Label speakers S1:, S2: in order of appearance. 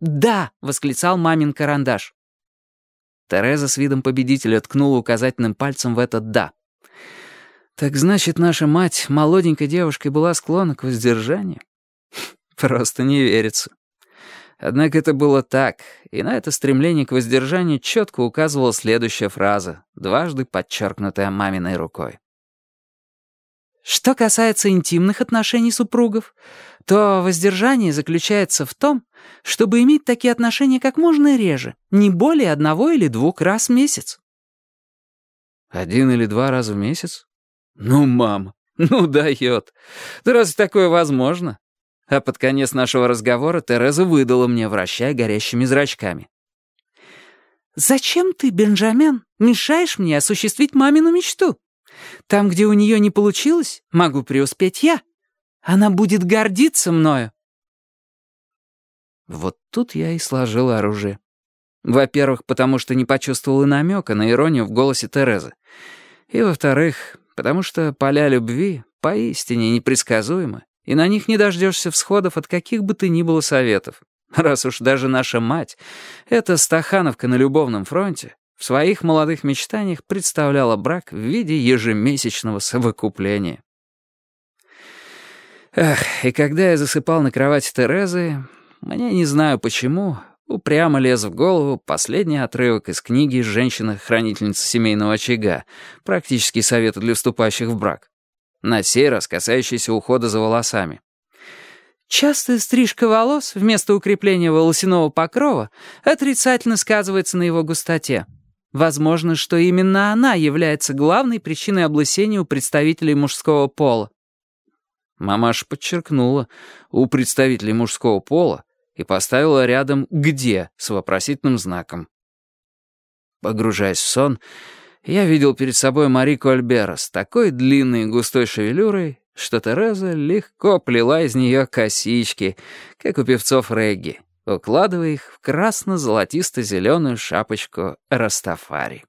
S1: «Да!» — восклицал мамин карандаш. Тереза с видом победителя ткнула указательным пальцем в этот «да». «Так значит, наша мать молоденькой девушкой была склонна к воздержанию?» Просто не верится. Однако это было так, и на это стремление к воздержанию четко указывала следующая фраза, дважды подчеркнутая маминой рукой. Что касается интимных отношений супругов, то воздержание заключается в том, чтобы иметь такие отношения как можно реже, не более одного или двух раз в месяц. Один или два раза в месяц? Ну, мам, ну дает. Да разве такое возможно? А под конец нашего разговора Тереза выдала мне, вращая горящими зрачками. «Зачем ты, Бенджамен, мешаешь мне осуществить мамину мечту? Там, где у нее не получилось, могу преуспеть я. Она будет гордиться мною». Вот тут я и сложил оружие. Во-первых, потому что не почувствовал и намека на иронию в голосе Терезы. И во-вторых, потому что поля любви поистине непредсказуемы и на них не дождешься всходов от каких бы ты ни было советов. Раз уж даже наша мать, эта стахановка на любовном фронте, в своих молодых мечтаниях представляла брак в виде ежемесячного совокупления. Эх, и когда я засыпал на кровати Терезы, мне не знаю почему, упрямо лез в голову последний отрывок из книги «Женщина-хранительница семейного очага. Практические советы для вступающих в брак». На сей раз касающийся ухода за волосами. Частая стрижка волос вместо укрепления волосяного покрова отрицательно сказывается на его густоте. Возможно, что именно она является главной причиной облысения у представителей мужского пола. Мамаша подчеркнула «у представителей мужского пола» и поставила рядом «где» с вопросительным знаком. Погружаясь в сон, я видел перед собой Марику Альбера с такой длинной и густой шевелюрой, что Тереза легко плела из нее косички, как у певцов регги, укладывая их в красно-золотисто-зеленую шапочку Растафари.